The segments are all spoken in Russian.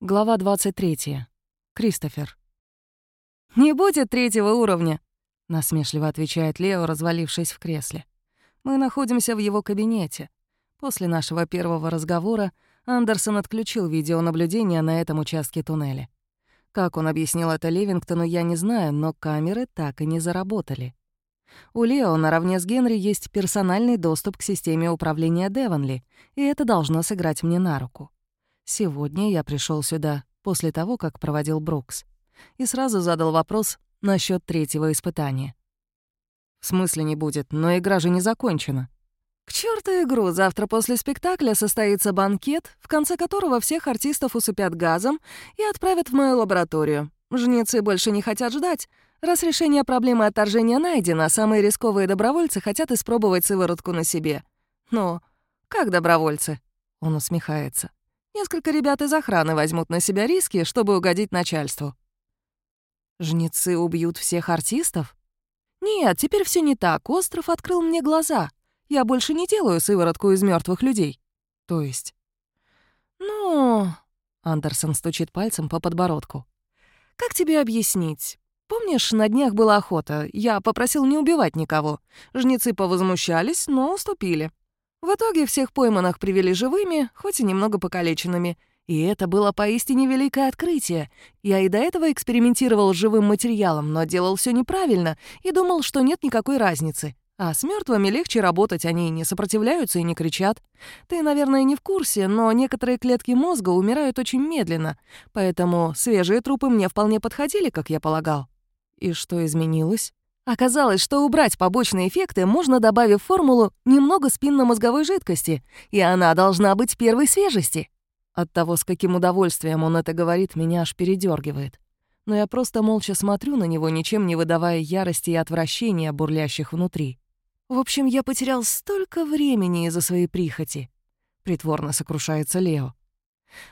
Глава 23. Кристофер. «Не будет третьего уровня», — насмешливо отвечает Лео, развалившись в кресле. «Мы находимся в его кабинете. После нашего первого разговора Андерсон отключил видеонаблюдение на этом участке туннеля. Как он объяснил это Левингтону, я не знаю, но камеры так и не заработали. У Лео наравне с Генри есть персональный доступ к системе управления Девонли, и это должно сыграть мне на руку. Сегодня я пришел сюда после того, как проводил Брукс, и сразу задал вопрос насчет третьего испытания. «В смысле не будет, но игра же не закончена». «К черту игру, завтра после спектакля состоится банкет, в конце которого всех артистов усыпят газом и отправят в мою лабораторию. Жнецы больше не хотят ждать. Раз решение проблемы отторжения найдено, самые рисковые добровольцы хотят испробовать сыворотку на себе. Но как добровольцы?» Он усмехается. Несколько ребят из охраны возьмут на себя риски, чтобы угодить начальству. Жнецы убьют всех артистов? Нет, теперь все не так. Остров открыл мне глаза. Я больше не делаю сыворотку из мертвых людей. То есть? Ну... Андерсон стучит пальцем по подбородку. Как тебе объяснить? Помнишь, на днях была охота. Я попросил не убивать никого. Жнецы повозмущались, но уступили. В итоге всех пойманных привели живыми, хоть и немного покалеченными. И это было поистине великое открытие. Я и до этого экспериментировал с живым материалом, но делал все неправильно и думал, что нет никакой разницы. А с мертвыми легче работать, они не сопротивляются и не кричат. Ты, наверное, не в курсе, но некоторые клетки мозга умирают очень медленно, поэтому свежие трупы мне вполне подходили, как я полагал. И что изменилось? Оказалось, что убрать побочные эффекты можно, добавив формулу немного спинномозговой жидкости, и она должна быть первой свежести. От того, с каким удовольствием он это говорит, меня аж передергивает. Но я просто молча смотрю на него, ничем не выдавая ярости и отвращения, бурлящих внутри. В общем, я потерял столько времени из-за своей прихоти. Притворно сокрушается Лео.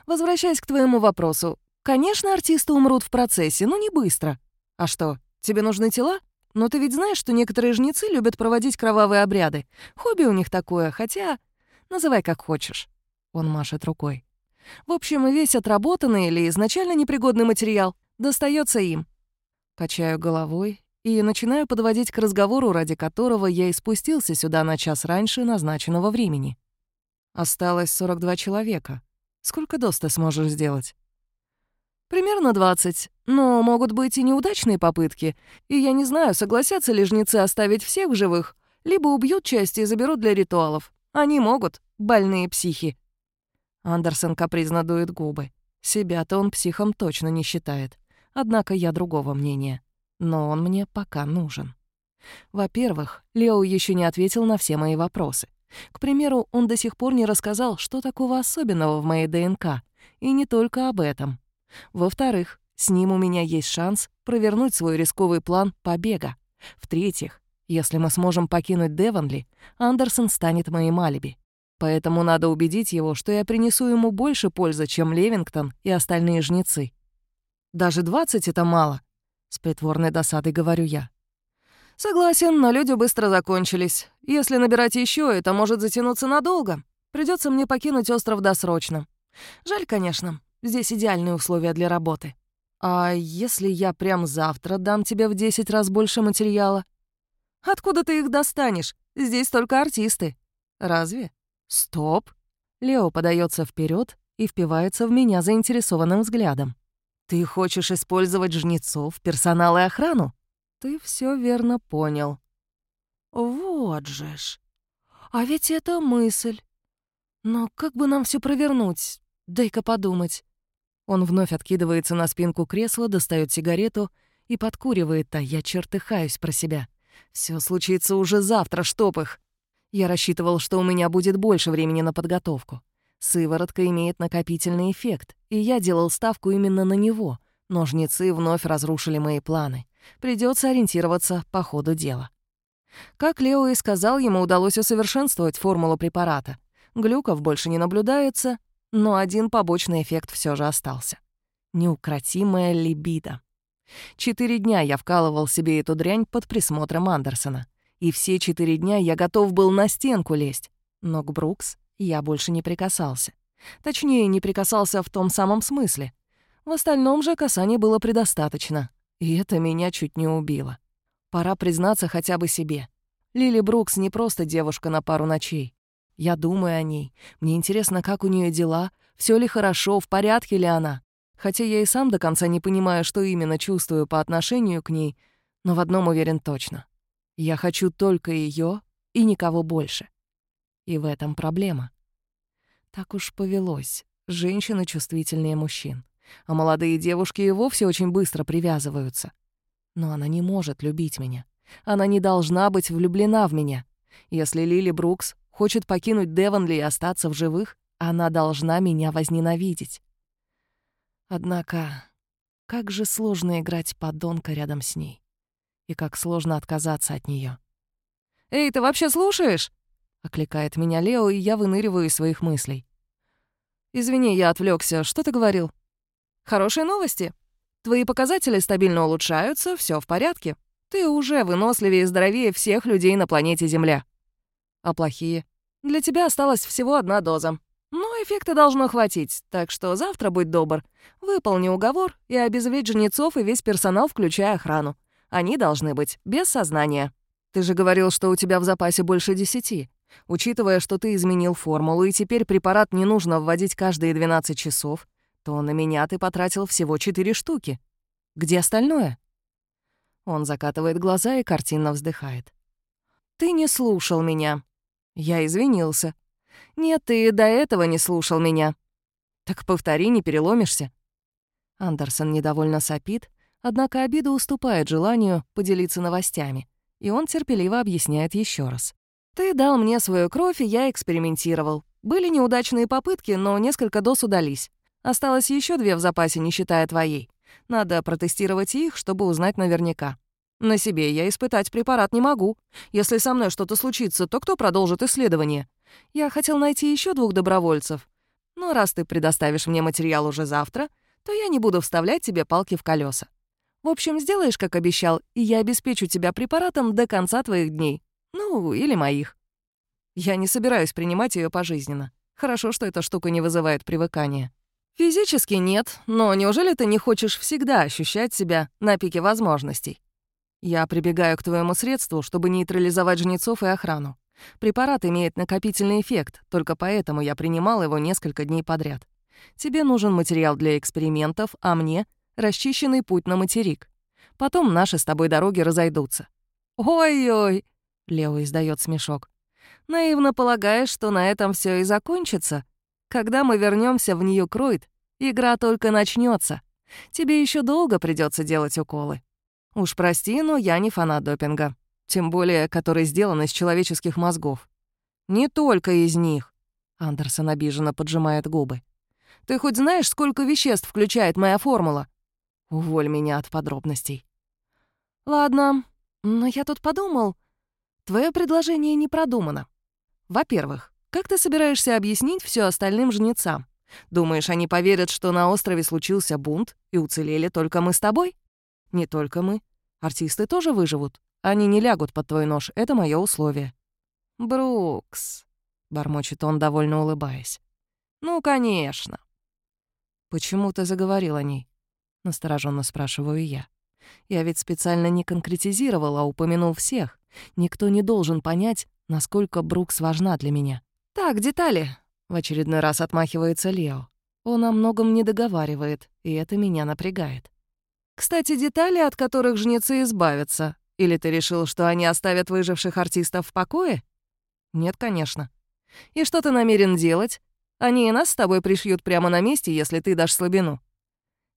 Возвращаясь к твоему вопросу. Конечно, артисты умрут в процессе, но не быстро. А что, тебе нужны тела? Но ты ведь знаешь, что некоторые жнецы любят проводить кровавые обряды. Хобби у них такое, хотя... Называй как хочешь. Он машет рукой. В общем, весь отработанный или изначально непригодный материал достается им. Качаю головой и начинаю подводить к разговору, ради которого я и спустился сюда на час раньше назначенного времени. Осталось 42 человека. Сколько доз сможешь сделать? Примерно 20. Но могут быть и неудачные попытки. И я не знаю, согласятся ли жнецы оставить всех в живых, либо убьют части и заберут для ритуалов. Они могут, больные психи. Андерсон капризно дует губы. Себя-то он психом точно не считает. Однако я другого мнения. Но он мне пока нужен. Во-первых, Лео еще не ответил на все мои вопросы. К примеру, он до сих пор не рассказал, что такого особенного в моей ДНК. И не только об этом. Во-вторых, с ним у меня есть шанс провернуть свой рисковый план побега. В-третьих, если мы сможем покинуть Девонли, Андерсон станет моим алиби. Поэтому надо убедить его, что я принесу ему больше пользы, чем Левингтон и остальные жнецы. Даже 20 — это мало, — с притворной досадой говорю я. Согласен, но люди быстро закончились. Если набирать еще, это может затянуться надолго. Придется мне покинуть остров досрочно. Жаль, конечно. Здесь идеальные условия для работы. А если я прям завтра дам тебе в 10 раз больше материала? Откуда ты их достанешь? Здесь только артисты. Разве? Стоп. Лео подается вперед и впивается в меня заинтересованным взглядом. Ты хочешь использовать жнецов, персонал и охрану? Ты все верно понял. Вот же ж. А ведь это мысль. Но как бы нам все провернуть? Дай-ка подумать. Он вновь откидывается на спинку кресла, достает сигарету и подкуривает, а я чертыхаюсь про себя. Все случится уже завтра, чтоб их. Я рассчитывал, что у меня будет больше времени на подготовку. Сыворотка имеет накопительный эффект, и я делал ставку именно на него. Ножницы вновь разрушили мои планы. Придется ориентироваться по ходу дела. Как Лео и сказал, ему удалось усовершенствовать формулу препарата. Глюков больше не наблюдается, но один побочный эффект все же остался. Неукротимая либидо. Четыре дня я вкалывал себе эту дрянь под присмотром Андерсона. И все четыре дня я готов был на стенку лезть. Но к Брукс я больше не прикасался. Точнее, не прикасался в том самом смысле. В остальном же касаний было предостаточно. И это меня чуть не убило. Пора признаться хотя бы себе. Лили Брукс не просто девушка на пару ночей. Я думаю о ней. Мне интересно, как у нее дела, все ли хорошо, в порядке ли она. Хотя я и сам до конца не понимаю, что именно чувствую по отношению к ней, но в одном уверен точно. Я хочу только ее и никого больше. И в этом проблема. Так уж повелось. Женщины чувствительнее мужчин. А молодые девушки и вовсе очень быстро привязываются. Но она не может любить меня. Она не должна быть влюблена в меня. Если Лили Брукс хочет покинуть Девонли и остаться в живых, она должна меня возненавидеть. Однако, как же сложно играть подонка рядом с ней. И как сложно отказаться от нее. «Эй, ты вообще слушаешь?» — окликает меня Лео, и я выныриваю из своих мыслей. «Извини, я отвлекся. Что ты говорил?» «Хорошие новости. Твои показатели стабильно улучшаются, все в порядке. Ты уже выносливее и здоровее всех людей на планете Земля. А плохие? Для тебя осталась всего одна доза. Но эффекта должно хватить, так что завтра будь добр. Выполни уговор и обезвредь жнецов и весь персонал, включая охрану. Они должны быть без сознания. Ты же говорил, что у тебя в запасе больше десяти. Учитывая, что ты изменил формулу, и теперь препарат не нужно вводить каждые 12 часов, то на меня ты потратил всего четыре штуки. Где остальное? Он закатывает глаза и картинно вздыхает. «Ты не слушал меня». Я извинился. «Нет, ты до этого не слушал меня». «Так повтори, не переломишься». Андерсон недовольно сопит, однако обида уступает желанию поделиться новостями, и он терпеливо объясняет еще раз. «Ты дал мне свою кровь, и я экспериментировал. Были неудачные попытки, но несколько доз удались. Осталось еще две в запасе, не считая твоей. Надо протестировать их, чтобы узнать наверняка. На себе я испытать препарат не могу. Если со мной что-то случится, то кто продолжит исследование? Я хотел найти еще двух добровольцев. Но раз ты предоставишь мне материал уже завтра, то я не буду вставлять тебе палки в колеса. В общем, сделаешь, как обещал, и я обеспечу тебя препаратом до конца твоих дней. Ну, или моих. Я не собираюсь принимать ее пожизненно. Хорошо, что эта штука не вызывает привыкания. Физически нет, но неужели ты не хочешь всегда ощущать себя на пике возможностей? Я прибегаю к твоему средству, чтобы нейтрализовать жнецов и охрану. Препарат имеет накопительный эффект, только поэтому я принимал его несколько дней подряд. Тебе нужен материал для экспериментов, а мне — расчищенный путь на материк. Потом наши с тобой дороги разойдутся. «Ой-ой!» — Лео издает смешок. «Наивно полагаешь, что на этом все и закончится?» Когда мы вернемся в Нью-Круид, игра только начнется. Тебе еще долго придется делать уколы. Уж прости, но я не фанат допинга. Тем более, который сделан из человеческих мозгов. Не только из них. Андерсон обиженно поджимает губы. Ты хоть знаешь, сколько веществ включает моя формула? Уволь меня от подробностей. Ладно, но я тут подумал. Твое предложение не продумано. Во-первых, как ты собираешься объяснить все остальным жнецам? Думаешь, они поверят, что на острове случился бунт и уцелели только мы с тобой? Не только мы. Артисты тоже выживут. Они не лягут под твой нож, это мое условие. Брукс, бормочет он, довольно улыбаясь. Ну, конечно. Почему ты заговорил о ней? Настороженно спрашиваю я. Я ведь специально не конкретизировал, а упомянул всех. Никто не должен понять, насколько Брукс важна для меня. «Так, детали», — в очередной раз отмахивается Лео. Он о многом не договаривает, и это меня напрягает. «Кстати, детали, от которых жнецы избавятся. Или ты решил, что они оставят выживших артистов в покое?» «Нет, конечно». «И что ты намерен делать? Они и нас с тобой пришьют прямо на месте, если ты дашь слабину».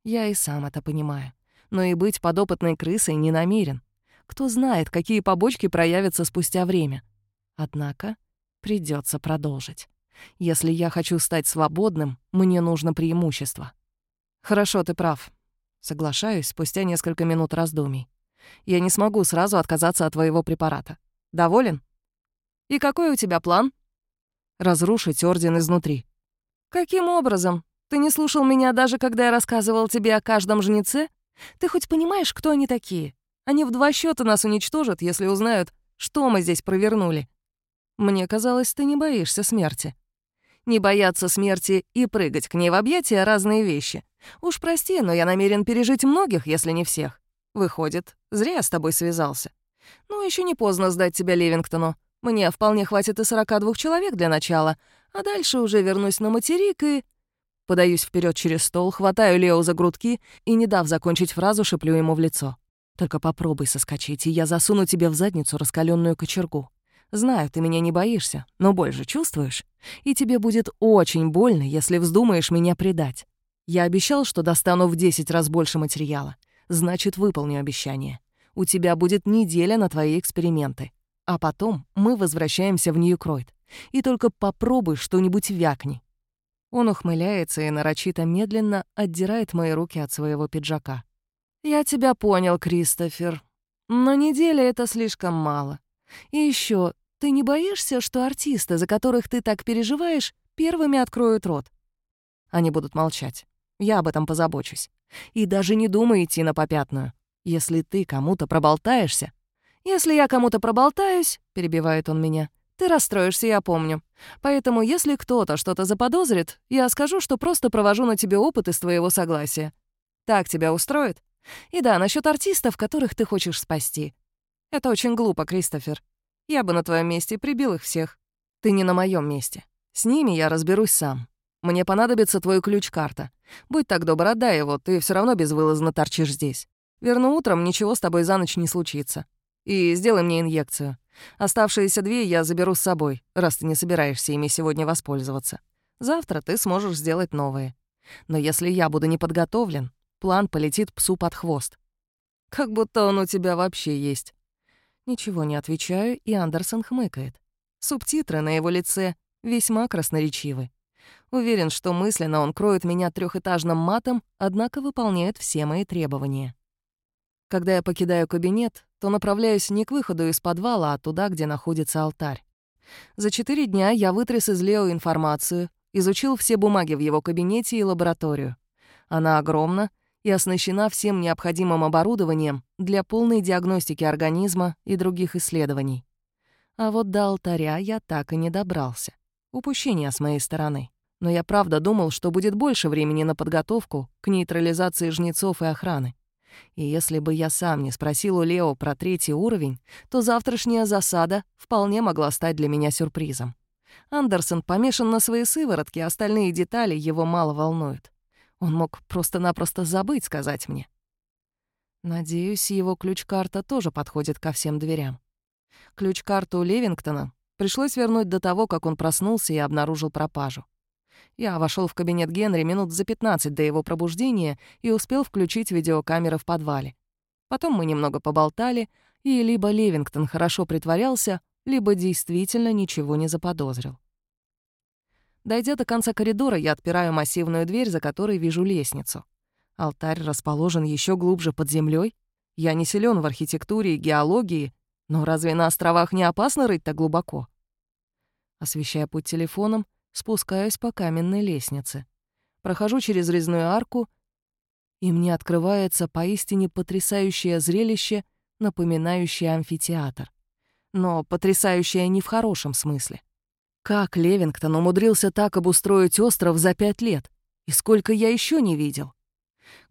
Я и сам это понимаю. Но и быть подопытной крысой не намерен. Кто знает, какие побочки проявятся спустя время. Однако Придется продолжить. Если я хочу стать свободным, мне нужно преимущество. Хорошо, ты прав. Соглашаюсь спустя несколько минут раздумий. Я не смогу сразу отказаться от твоего препарата. Доволен? И какой у тебя план? Разрушить Орден изнутри. Каким образом? Ты не слушал меня даже, когда я рассказывал тебе о каждом жнеце? Ты хоть понимаешь, кто они такие? Они в два счета нас уничтожат, если узнают, что мы здесь провернули. Мне казалось, ты не боишься смерти. Не бояться смерти и прыгать к ней в объятия — разные вещи. Уж прости, но я намерен пережить многих, если не всех. Выходит, зря я с тобой связался. Ну, еще не поздно сдать тебя Левингтону. Мне вполне хватит и 42 человек для начала, а дальше уже вернусь на материк и... Подаюсь вперед через стол, хватаю Лео за грудки и, не дав закончить фразу, шеплю ему в лицо. «Только попробуй соскочить, и я засуну тебе в задницу раскаленную кочергу. Знаю, ты меня не боишься, но боль же чувствуешь? И тебе будет очень больно, если вздумаешь меня предать. Я обещал, что достану в 10 раз больше материала. Значит, выполню обещание. У тебя будет неделя на твои эксперименты. А потом мы возвращаемся в Нью-Кройт. И только попробуй что-нибудь вякни. Он ухмыляется и нарочито медленно отдирает мои руки от своего пиджака. «Я тебя понял, Кристофер. Но неделя — это слишком мало. И еще, ты не боишься, что артисты, за которых ты так переживаешь, первыми откроют рот?» Они будут молчать. Я об этом позабочусь. И даже не думай идти на попятную. Если ты кому-то проболтаешься... «Если я кому-то проболтаюсь», — перебивает он меня, — «ты расстроишься, я помню. Поэтому если кто-то что-то заподозрит, я скажу, что просто провожу на тебе опыт из твоего согласия. Так тебя устроит? И да, насчет артистов, которых ты хочешь спасти. Это очень глупо, Кристофер. Я бы на твоем месте прибил их всех. Ты не на моем месте. С ними я разберусь сам. Мне понадобится твой ключ-карта. Будь так добр, отдай его, ты все равно безвылазно торчишь здесь. Верну утром, ничего с тобой за ночь не случится. И сделай мне инъекцию. Оставшиеся две я заберу с собой, раз ты не собираешься ими сегодня воспользоваться. Завтра ты сможешь сделать новые. Но если я буду не подготовлен, план полетит псу под хвост. Как будто он у тебя вообще есть. Ничего не отвечаю, и Андерсон хмыкает. Субтитры на его лице весьма красноречивы. Уверен, что мысленно он кроет меня трехэтажным матом, однако выполняет все мои требования. Когда я покидаю кабинет, то направляюсь не к выходу из подвала, а туда, где находится алтарь. За четыре дня я вытряс из Лео информацию, изучил все бумаги в его кабинете и лабораторию. Она огромна и оснащена всем необходимым оборудованием для полной диагностики организма и других исследований. А вот до алтаря я так и не добрался. Упущение с моей стороны. Но я правда думал, что будет больше времени на подготовку к нейтрализации жнецов и охраны. И если бы я сам не спросил у Лео про третий уровень, то завтрашняя засада вполне могла стать для меня сюрпризом. Андерсон помешан на своей сыворотке, остальные детали его мало волнуют. Он мог просто-напросто забыть сказать мне. Надеюсь, его ключ-карта тоже подходит ко всем дверям. Ключ-карту Левингтона пришлось вернуть до того, как он проснулся и обнаружил пропажу. Я вошел в кабинет Генри минут за 15 до его пробуждения и успел включить видеокамеры в подвале. Потом мы немного поболтали, и либо Левингтон хорошо притворялся, либо действительно ничего не заподозрил. Дойдя до конца коридора, я отпираю массивную дверь, за которой вижу лестницу. Алтарь расположен еще глубже под землей. Я не силен в архитектуре и геологии, но разве на островах не опасно рыть так глубоко? Освещая путь телефоном, спускаюсь по каменной лестнице. Прохожу через резную арку, и мне открывается поистине потрясающее зрелище, напоминающее амфитеатр. Но потрясающее не в хорошем смысле. Как Левингтон умудрился так обустроить остров за пять лет? И сколько я еще не видел?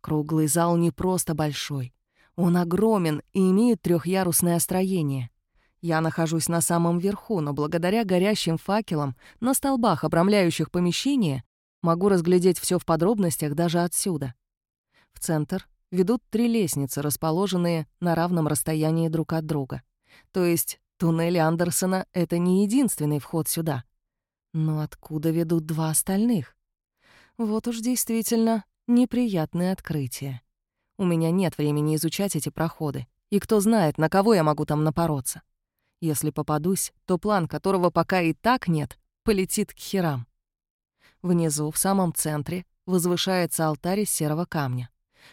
Круглый зал не просто большой. Он огромен и имеет трехярусное строение. Я нахожусь на самом верху, но благодаря горящим факелам на столбах, обрамляющих помещение, могу разглядеть все в подробностях даже отсюда. В центр ведут три лестницы, расположенные на равном расстоянии друг от друга. То есть туннель Андерсона — это не единственный вход сюда. Но откуда ведут два остальных? Вот уж действительно неприятное открытие. У меня нет времени изучать эти проходы, и кто знает, на кого я могу там напороться. Если попадусь, то план, которого пока и так нет, полетит к херам. Внизу, в самом центре, возвышается алтарь из серого камня.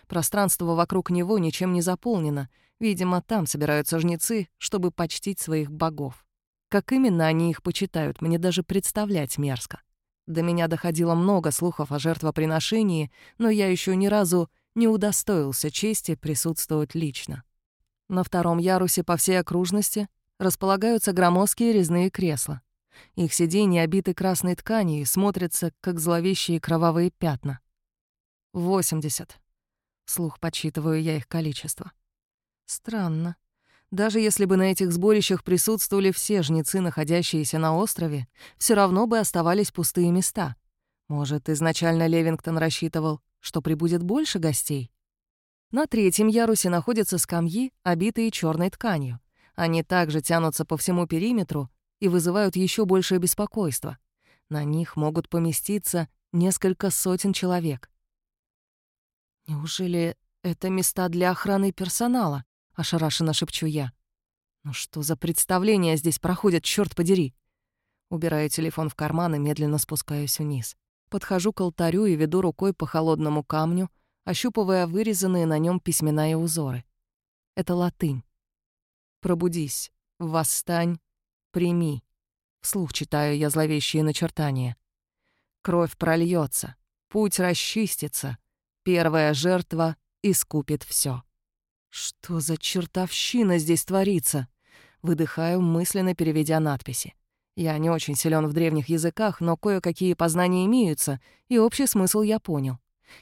Пространство вокруг него ничем не заполнено. Видимо, там собираются жнецы, чтобы почтить своих богов. Как именно они их почитают, мне даже представлять мерзко. До меня доходило много слухов о жертвоприношении, но я еще ни разу не удостоился чести присутствовать лично. На втором ярусе по всей окружности располагаются громоздкие резные кресла. Их сиденья обиты красной тканью и смотрятся, как зловещие кровавые пятна. Восемьдесят. Слух подсчитываю я их количество. Странно. Даже если бы на этих сборищах присутствовали все жнецы, находящиеся на острове, все равно бы оставались пустые места. Может, изначально Левингтон рассчитывал, что прибудет больше гостей? На третьем ярусе находятся скамьи, обитые черной тканью. Они также тянутся по всему периметру и вызывают еще большее беспокойство. На них могут поместиться несколько сотен человек. «Неужели это места для охраны персонала?» — ошарашенно шепчу я. «Ну что за представления здесь проходят, черт подери?» Убираю телефон в карман и медленно спускаюсь вниз. Подхожу к алтарю и веду рукой по холодному камню, ощупывая вырезанные на нем письмена и узоры. Это латынь. «Пробудись, восстань, прими». Вслух читаю я зловещие начертания. «Кровь прольется, путь расчистится, первая жертва искупит все. Что за чертовщина здесь творится? Выдыхаю, мысленно переведя надписи. Я не очень силен в древних языках, но кое-какие познания имеются, и общий смысл я понял.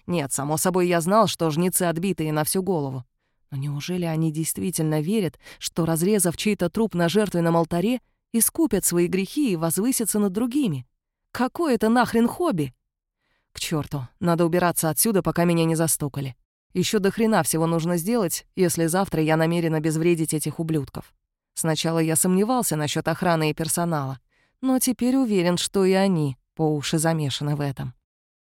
Нет, само собой, я знал, что жнецы отбитые на всю голову. Но неужели они действительно верят, что, разрезав чей-то труп на жертвенном алтаре, искупят свои грехи и возвысятся над другими? Какое это нахрен хобби? К черту, надо убираться отсюда, пока меня не застукали. Еще до хрена всего нужно сделать, если завтра я намерен обезвредить этих ублюдков. Сначала я сомневался насчет охраны и персонала, но теперь уверен, что и они по уши замешаны в этом.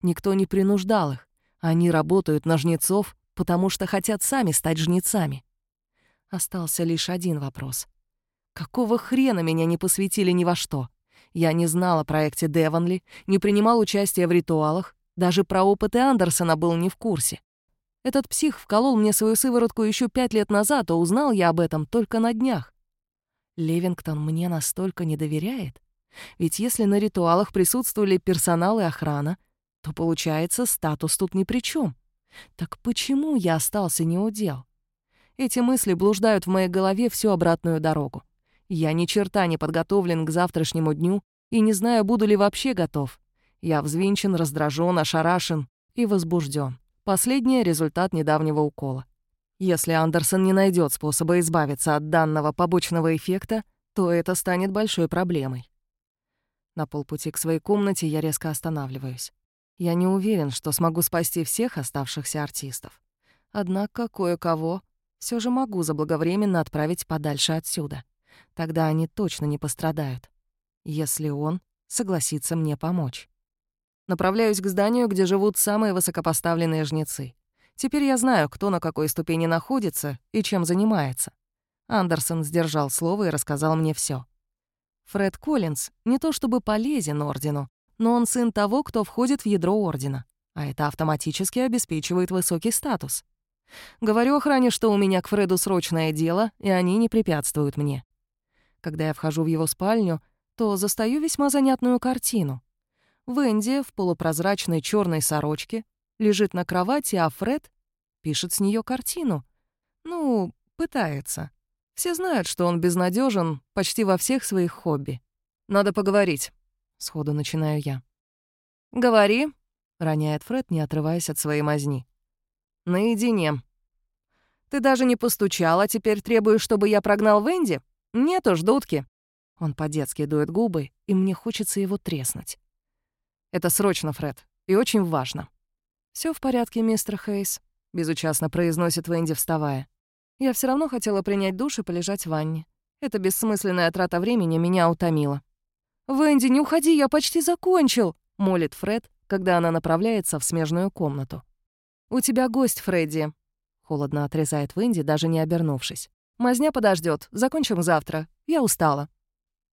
Никто не принуждал их. Они работают на жнецов, потому что хотят сами стать жнецами. Остался лишь один вопрос. Какого хрена меня не посвятили ни во что? Я не знал о проекте Девонли, не принимал участия в ритуалах, даже про опыты Андерсона был не в курсе. Этот псих вколол мне свою сыворотку еще пять лет назад, а узнал я об этом только на днях. Левингтон мне настолько не доверяет? Ведь если на ритуалах присутствовали персонал и охрана, то, получается, статус тут ни при чем. Так почему я остался неудел? Эти мысли блуждают в моей голове всю обратную дорогу. Я ни черта не подготовлен к завтрашнему дню и не знаю, буду ли вообще готов. Я взвинчен, раздражен, ошарашен и возбужден. Последний — результат недавнего укола. Если Андерсон не найдет способа избавиться от данного побочного эффекта, то это станет большой проблемой. На полпути к своей комнате я резко останавливаюсь. Я не уверен, что смогу спасти всех оставшихся артистов. Однако кое-кого все же могу заблаговременно отправить подальше отсюда. Тогда они точно не пострадают, если он согласится мне помочь. Направляюсь к зданию, где живут самые высокопоставленные жнецы. Теперь я знаю, кто на какой ступени находится и чем занимается. Андерсон сдержал слово и рассказал мне все. Фред Коллинз не то чтобы полезен Ордену, но он сын того, кто входит в ядро Ордена, а это автоматически обеспечивает высокий статус. Говорю охране, что у меня к Фреду срочное дело, и они не препятствуют мне. Когда я вхожу в его спальню, то застаю весьма занятную картину. Венди в полупрозрачной черной сорочке лежит на кровати, а Фред пишет с нее картину. Ну, пытается. Все знают, что он безнадежен почти во всех своих хобби. Надо поговорить. Сходу начинаю я. «Говори», — роняет Фред, не отрываясь от своей мазни. «Наедине. Ты даже не постучал, а теперь требуешь, чтобы я прогнал Венди? Нет уж, дудки». Он по-детски дует губы, и мне хочется его треснуть. «Это срочно, Фред, и очень важно». Все в порядке, мистер Хейс», — безучастно произносит Венди, вставая. «Я все равно хотела принять душ и полежать в ванне. Эта бессмысленная трата времени меня утомила». «Венди, не уходи, я почти закончил», — молит Фред, когда она направляется в смежную комнату. «У тебя гость, Фредди», — холодно отрезает Венди, даже не обернувшись. «Мазня подождет. Закончим завтра. Я устала».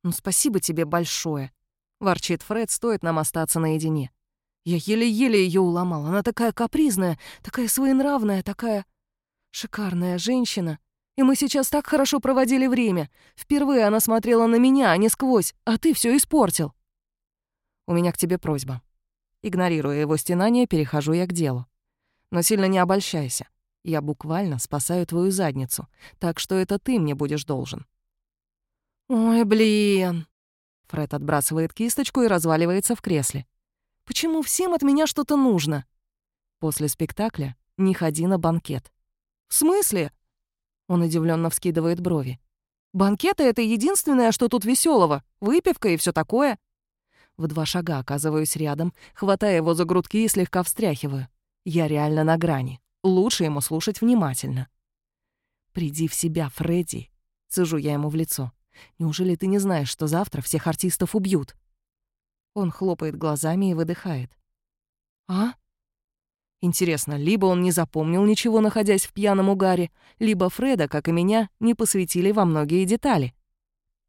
«Ну, спасибо тебе большое», — ворчит Фред, стоит нам остаться наедине. Я еле-еле ее уломал. Она такая капризная, такая своенравная, такая... Шикарная женщина. И мы сейчас так хорошо проводили время. Впервые она смотрела на меня, а не сквозь, а ты все испортил. У меня к тебе просьба. Игнорируя его стенание, перехожу я к делу. Но сильно не обольщайся. Я буквально спасаю твою задницу, так что это ты мне будешь должен. Ой, блин. Фред отбрасывает кисточку и разваливается в кресле. «Почему всем от меня что-то нужно?» После спектакля не ходи на банкет. «В смысле?» Он удивленно вскидывает брови. «Банкеты — это единственное, что тут веселого, выпивка и все такое». В два шага оказываюсь рядом, хватая его за грудки и слегка встряхиваю. Я реально на грани. Лучше ему слушать внимательно. «Приди в себя, Фредди», — цежу я ему в лицо. «Неужели ты не знаешь, что завтра всех артистов убьют?» Он хлопает глазами и выдыхает. «А?» Интересно, либо он не запомнил ничего, находясь в пьяном угаре, либо Фреда, как и меня, не посвятили во многие детали.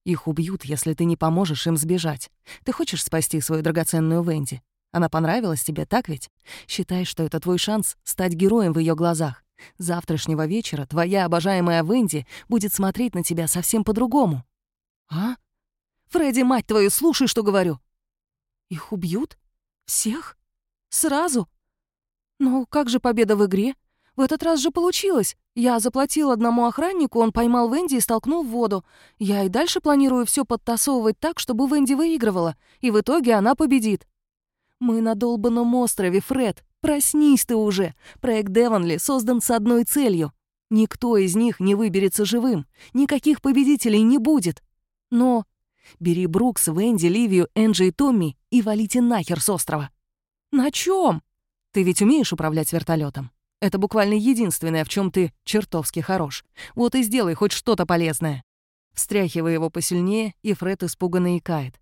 Их убьют, если ты не поможешь им сбежать. Ты хочешь спасти свою драгоценную Венди? Она понравилась тебе, так ведь? Считай, что это твой шанс стать героем в ее глазах. Завтрашнего вечера твоя обожаемая Венди будет смотреть на тебя совсем по-другому. А? Фредди, мать твою, слушай, что говорю. Их убьют? Всех? Сразу? «Ну, как же победа в игре? В этот раз же получилось. Я заплатил одному охраннику, он поймал Венди и столкнул в воду. Я и дальше планирую все подтасовывать так, чтобы Венди выигрывала, и в итоге она победит». «Мы на долбанном острове, Фред. Проснись ты уже. Проект Девонли создан с одной целью. Никто из них не выберется живым. Никаких победителей не будет. Но бери Брукс, Венди, Ливию, Энджи и Томми и валите нахер с острова». «На чем? Ты ведь умеешь управлять вертолетом? Это буквально единственное, в чем ты чертовски хорош. Вот и сделай хоть что-то полезное. Встряхивая его посильнее, и Фред испуганно икает.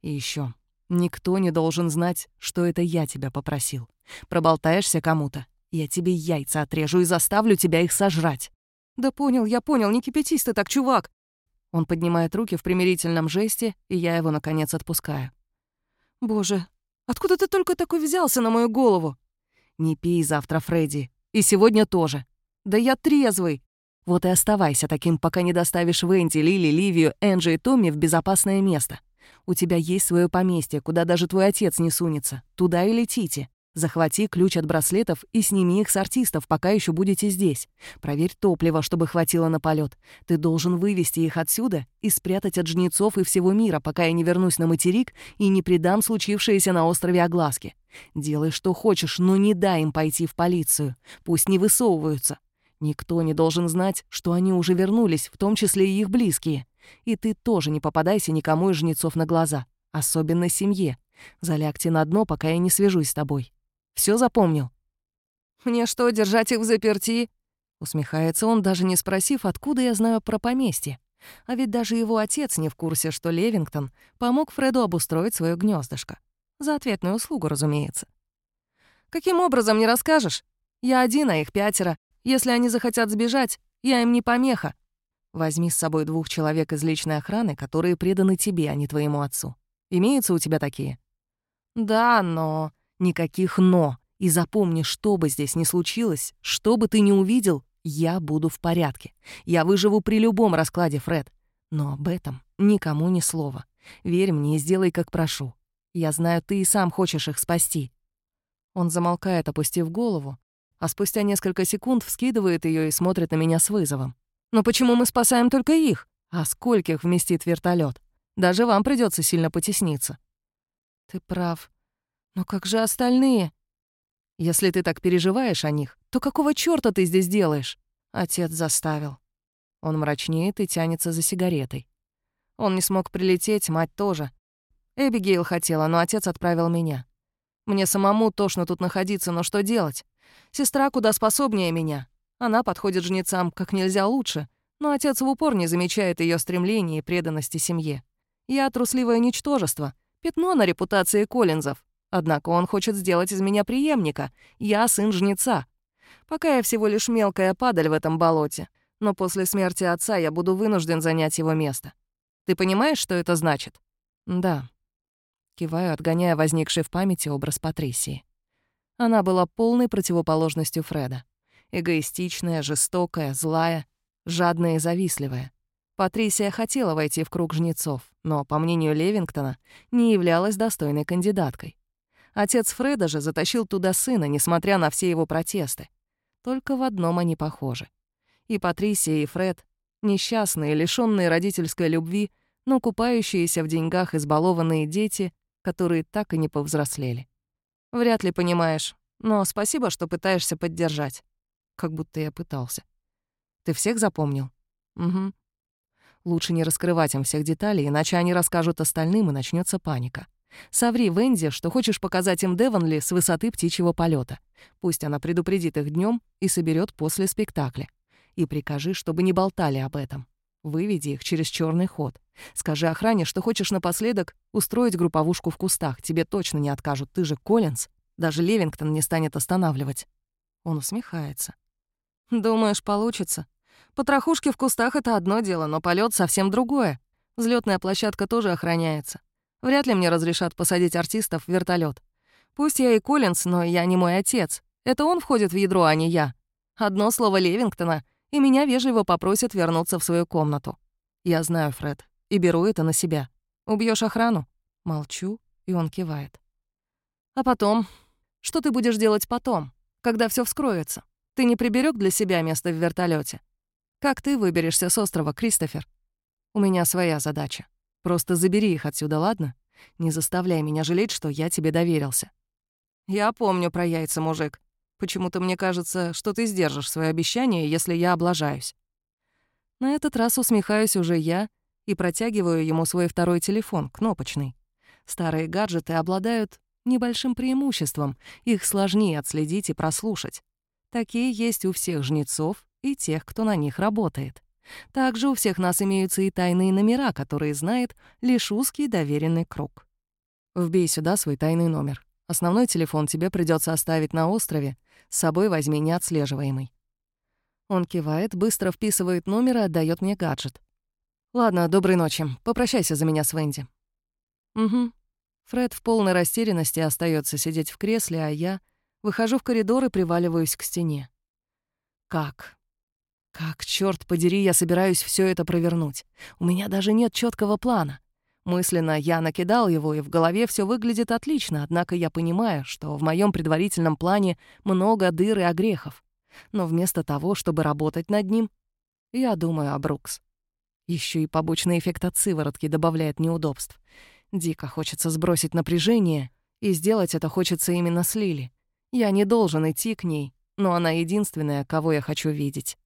И еще, никто не должен знать, что это я тебя попросил. Проболтаешься кому-то, я тебе яйца отрежу и заставлю тебя их сожрать. Да понял, я понял, не кипятись ты так, чувак. Он поднимает руки в примирительном жесте, и я его, наконец, отпускаю. Боже, Откуда ты только такой взялся на мою голову? Не пей завтра, Фредди. И сегодня тоже. Да я трезвый. Вот и оставайся таким, пока не доставишь Венди, Лили, Ливию, Энджи и Томми в безопасное место. У тебя есть свое поместье, куда даже твой отец не сунется. Туда и летите. Захвати ключ от браслетов и сними их с артистов, пока еще будете здесь. Проверь топливо, чтобы хватило на полет. Ты должен вывести их отсюда и спрятать от жнецов и всего мира, пока я не вернусь на материк и не придам случившееся на острове огласки. Делай, что хочешь, но не дай им пойти в полицию. Пусть не высовываются. Никто не должен знать, что они уже вернулись, в том числе и их близкие. И ты тоже не попадайся никому из жнецов на глаза, особенно семье. Залягте на дно, пока я не свяжусь с тобой. Все запомнил?» «Мне что, держать их в заперти?» Усмехается он, даже не спросив, откуда я знаю про поместье. А ведь даже его отец не в курсе, что Левингтон помог Фреду обустроить свое гнездышко. За ответную услугу, разумеется. «Каким образом, не расскажешь? Я один, а их пятеро. Если они захотят сбежать, я им не помеха. Возьми с собой двух человек из личной охраны, которые преданы тебе, а не твоему отцу. Имеются у тебя такие?» «Да, но...» Никаких «но». И запомни, что бы здесь ни случилось, что бы ты ни увидел, я буду в порядке. Я выживу при любом раскладе, Фред. Но об этом никому ни слова. Верь мне и сделай, как прошу. Я знаю, ты и сам хочешь их спасти». Он замолкает, опустив голову, а спустя несколько секунд вскидывает ее и смотрит на меня с вызовом. «Но почему мы спасаем только их? А скольких вместит вертолет? Даже вам придется сильно потесниться». «Ты прав», но как же остальные? Если ты так переживаешь о них, то какого чёрта ты здесь делаешь? Отец заставил. Он мрачнеет и тянется за сигаретой. Он не смог прилететь, мать тоже. Эбигейл хотела, но отец отправил меня. Мне самому тошно тут находиться, но что делать? Сестра куда способнее меня. Она подходит жнецам как нельзя лучше, но отец в упор не замечает ее стремления и преданности семье. Я трусливое ничтожество, пятно на репутации Коллинзов. Однако он хочет сделать из меня преемника. Я сын жнеца. Пока я всего лишь мелкая падаль в этом болоте. Но после смерти отца я буду вынужден занять его место. Ты понимаешь, что это значит? Да. Киваю, отгоняя возникший в памяти образ Патрисии. Она была полной противоположностью Фреда. Эгоистичная, жестокая, злая, жадная и завистливая. Патрисия хотела войти в круг жнецов, но, по мнению Левингтона, не являлась достойной кандидаткой. Отец Фреда же затащил туда сына, несмотря на все его протесты. Только в одном они похожи. И Патрисия, и Фред, несчастные, лишённые родительской любви, но купающиеся в деньгах избалованные дети, которые так и не повзрослели. Вряд ли понимаешь, но спасибо, что пытаешься поддержать. Как будто я пытался. Ты всех запомнил? Угу. Лучше не раскрывать им всех деталей, иначе они расскажут остальным, и начнется паника. Соври Венди, что хочешь показать им Девонли с высоты птичьего полета. Пусть она предупредит их днем и соберет после спектакля. И прикажи, чтобы не болтали об этом. Выведи их через черный ход. Скажи охране, что хочешь напоследок устроить групповушку в кустах. Тебе точно не откажут, ты же Коллинз. Даже Левингтон не станет останавливать. Он усмехается. «Думаешь, получится? Потрохушки в кустах — это одно дело, но полет совсем другое. Взлетная площадка тоже охраняется. Вряд ли мне разрешат посадить артистов в вертолет. Пусть я и Коллинз, но я не мой отец. Это он входит в ядро, а не я. Одно слово Левингтона, и меня вежливо попросят вернуться в свою комнату. Я знаю, Фред, и беру это на себя. Убьешь охрану? Молчу, и он кивает. А потом? Что ты будешь делать потом, когда все вскроется? Ты не приберег для себя место в вертолете? Как ты выберешься с острова, Кристофер? У меня своя задача. Просто забери их отсюда, ладно? Не заставляй меня жалеть, что я тебе доверился. Я помню про яйца, мужик. Почему-то мне кажется, что ты сдержишь свое обещание, если я облажаюсь. На этот раз усмехаюсь уже я и протягиваю ему свой второй телефон, кнопочный. Старые гаджеты обладают небольшим преимуществом, их сложнее отследить и прослушать. Такие есть у всех жнецов и тех, кто на них работает. Также у всех нас имеются и тайные номера, которые знает лишь узкий доверенный круг. Вбей сюда свой тайный номер. Основной телефон тебе придется оставить на острове, с собой возьми неотслеживаемый. Он кивает, быстро вписывает номер и отдает мне гаджет. «Ладно, доброй ночи. Попрощайся за меня с Венди». «Угу». Фред в полной растерянности остается сидеть в кресле, а я выхожу в коридор и приваливаюсь к стене. Как? Как, черт подери, я собираюсь все это провернуть? У меня даже нет четкого плана. Мысленно я накидал его, и в голове все выглядит отлично, однако я понимаю, что в моем предварительном плане много дыр и огрехов. Но вместо того, чтобы работать над ним, я думаю о Брукс. Еще и побочный эффект от сыворотки добавляет неудобств. Дико хочется сбросить напряжение, и сделать это хочется именно с Лили. Я не должен идти к ней, но она единственная, кого я хочу видеть.